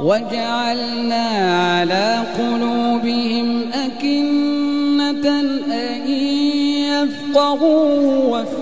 وجعلنا على قلوبهم أكنة أن يفقهوا وفي